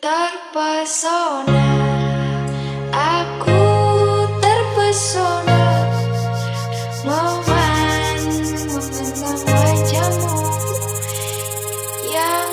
terpesona. Aku terpesona. Memandang wajahmu yang